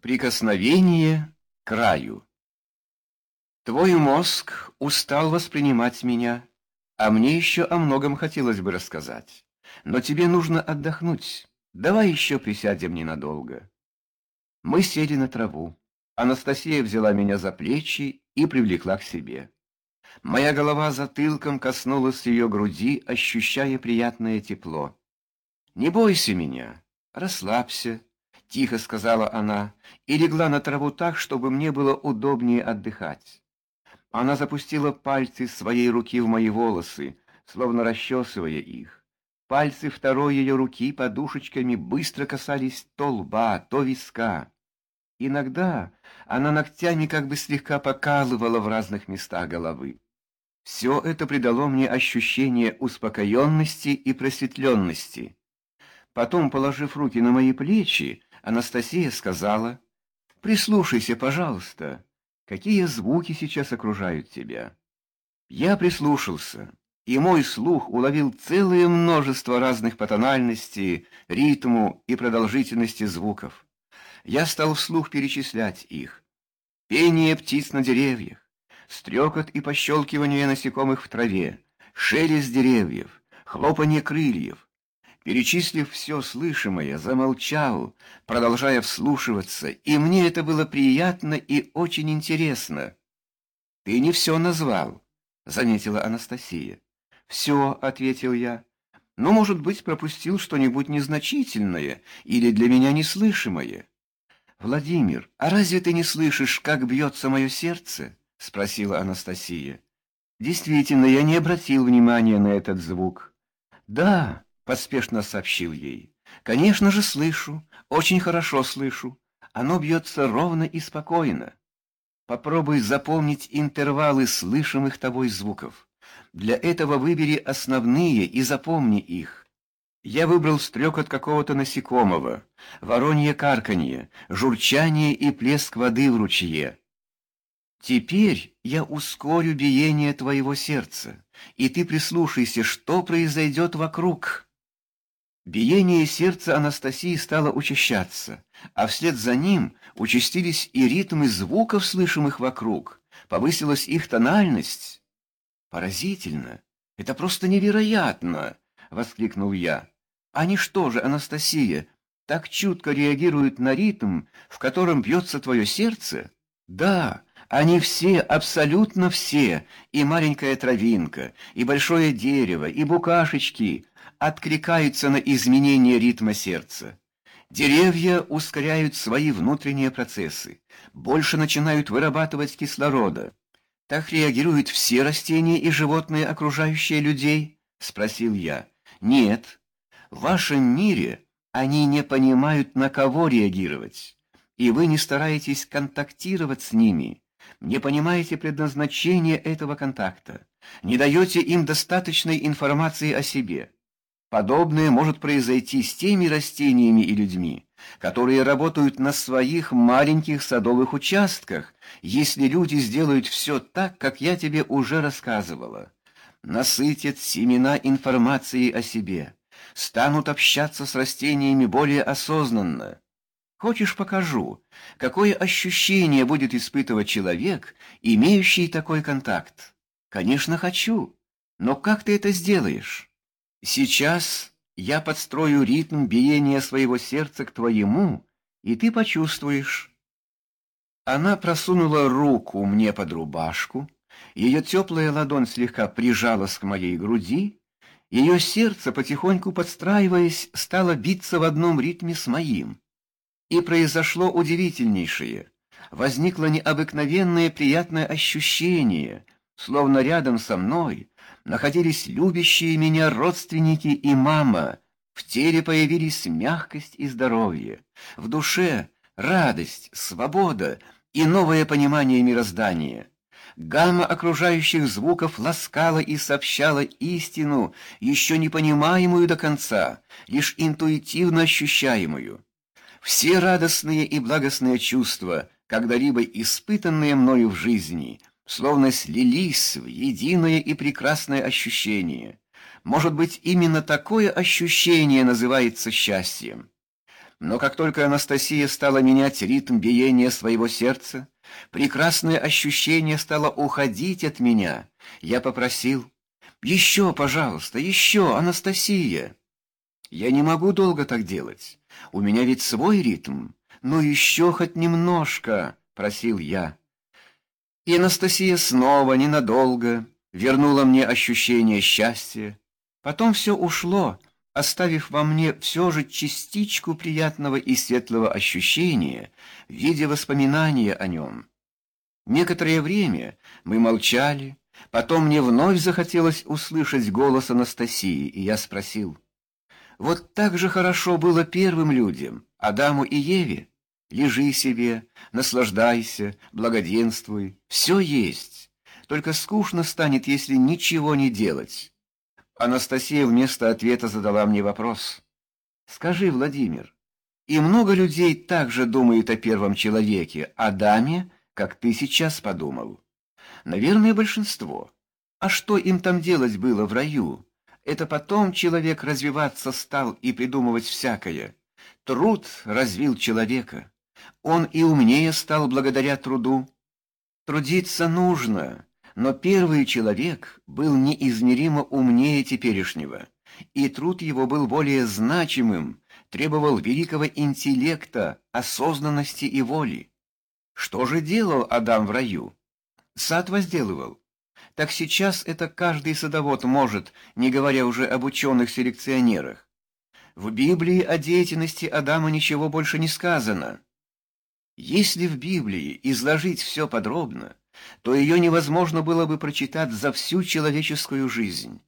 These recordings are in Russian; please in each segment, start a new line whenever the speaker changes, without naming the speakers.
Прикосновение к краю. Твой мозг устал воспринимать меня, а мне еще о многом хотелось бы рассказать. Но тебе нужно отдохнуть. Давай еще присядем ненадолго. Мы сели на траву. Анастасия взяла меня за плечи и привлекла к себе. Моя голова затылком коснулась ее груди, ощущая приятное тепло. «Не бойся меня, расслабься», — тихо сказала она, и легла на траву так, чтобы мне было удобнее отдыхать. Она запустила пальцы своей руки в мои волосы, словно расчесывая их. Пальцы второй ее руки подушечками быстро касались то лба, то виска. Иногда она ногтями как бы слегка покалывала в разных местах головы. Все это придало мне ощущение успокоенности и просветленности. Потом, положив руки на мои плечи, Анастасия сказала, «Прислушайся, пожалуйста, какие звуки сейчас окружают тебя». Я прислушался, и мой слух уловил целое множество разных по тональности, ритму и продолжительности звуков. Я стал вслух перечислять их. Пение птиц на деревьях, стрекот и пощелкивание насекомых в траве, шелест деревьев, хлопанье крыльев, Перечислив все слышимое, замолчал, продолжая вслушиваться, и мне это было приятно и очень интересно. «Ты не все назвал», — заметила Анастасия. «Все», — ответил я. «Но, может быть, пропустил что-нибудь незначительное или для меня неслышимое». «Владимир, а разве ты не слышишь, как бьется мое сердце?» — спросила Анастасия. «Действительно, я не обратил внимания на этот звук». «Да», поспешно сообщил ей. «Конечно же слышу, очень хорошо слышу. Оно бьется ровно и спокойно. Попробуй запомнить интервалы слышимых тобой звуков. Для этого выбери основные и запомни их. Я выбрал стрекот какого-то насекомого, воронье карканье, журчание и плеск воды в ручье. Теперь я ускорю биение твоего сердца, и ты прислушайся, что произойдет вокруг». Биение сердца Анастасии стало учащаться, а вслед за ним участились и ритмы звуков, слышимых вокруг, повысилась их тональность. «Поразительно! Это просто невероятно!» — воскликнул я. «Они что же, Анастасия, так чутко реагируют на ритм, в котором бьется твое сердце?» «Да, они все, абсолютно все, и маленькая травинка, и большое дерево, и букашечки, откликаются на изменение ритма сердца. Деревья ускоряют свои внутренние процессы, больше начинают вырабатывать кислорода. Так реагируют все растения и животные, окружающие людей? Спросил я. Нет. В вашем мире они не понимают, на кого реагировать, и вы не стараетесь контактировать с ними, не понимаете предназначения этого контакта, не даете им достаточной информации о себе. Подобное может произойти с теми растениями и людьми, которые работают на своих маленьких садовых участках, если люди сделают все так, как я тебе уже рассказывала. Насытят семена информацией о себе, станут общаться с растениями более осознанно. Хочешь, покажу, какое ощущение будет испытывать человек, имеющий такой контакт? Конечно, хочу. Но как ты это сделаешь? Сейчас я подстрою ритм биения своего сердца к твоему, и ты почувствуешь. Она просунула руку мне под рубашку, ее теплая ладонь слегка прижалась к моей груди, ее сердце, потихоньку подстраиваясь, стало биться в одном ритме с моим. И произошло удивительнейшее. Возникло необыкновенное приятное ощущение, словно рядом со мной находились любящие меня родственники и мама. В теле появились мягкость и здоровье, в душе радость, свобода и новое понимание мироздания. Гамма окружающих звуков ласкала и сообщала истину, еще не понимаемую до конца, лишь интуитивно ощущаемую. Все радостные и благостные чувства, когда-либо испытанные мною в жизни, словно слились в единое и прекрасное ощущение. Может быть, именно такое ощущение называется счастьем. Но как только Анастасия стала менять ритм биения своего сердца, прекрасное ощущение стало уходить от меня. Я попросил, «Еще, пожалуйста, еще, Анастасия!» «Я не могу долго так делать. У меня ведь свой ритм. Ну еще хоть немножко!» — просил я. И Анастасия снова ненадолго вернула мне ощущение счастья. Потом все ушло, оставив во мне все же частичку приятного и светлого ощущения в виде воспоминания о нем. Некоторое время мы молчали, потом мне вновь захотелось услышать голос Анастасии, и я спросил, «Вот так же хорошо было первым людям, Адаму и Еве? Лежи себе, наслаждайся, благоденствуй, все есть, только скучно станет, если ничего не делать». Анастасия вместо ответа задала мне вопрос. «Скажи, Владимир, и много людей также думают о первом человеке, Адаме, как ты сейчас подумал?» «Наверное, большинство. А что им там делать было в раю? Это потом человек развиваться стал и придумывать всякое. Труд развил человека. Он и умнее стал благодаря труду. Трудиться нужно». Но первый человек был неизмеримо умнее теперешнего, и труд его был более значимым, требовал великого интеллекта, осознанности и воли. Что же делал Адам в раю? Сад возделывал. Так сейчас это каждый садовод может, не говоря уже об ученых-селекционерах. В Библии о деятельности Адама ничего больше не сказано. Если в Библии изложить все подробно, то ее невозможно было бы прочитать за всю человеческую жизнь.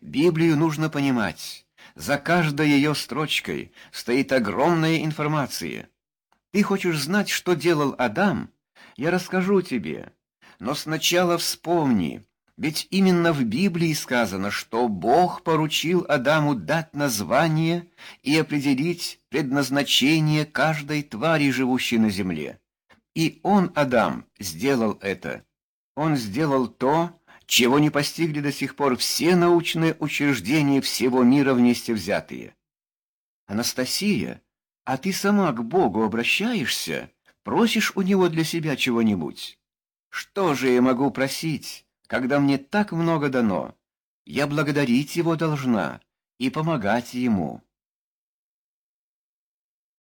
Библию нужно понимать. За каждой ее строчкой стоит огромная информация. Ты хочешь знать, что делал Адам? Я расскажу тебе. Но сначала вспомни, ведь именно в Библии сказано, что Бог поручил Адаму дать название и определить предназначение каждой твари, живущей на земле. И он, Адам, сделал это. Он сделал то, чего не постигли до сих пор все научные учреждения всего мира вместе взятые. Анастасия, а ты сама к Богу обращаешься? Просишь у него для себя чего-нибудь? Что же я могу просить, когда мне так много дано? Я благодарить его должна и помогать ему.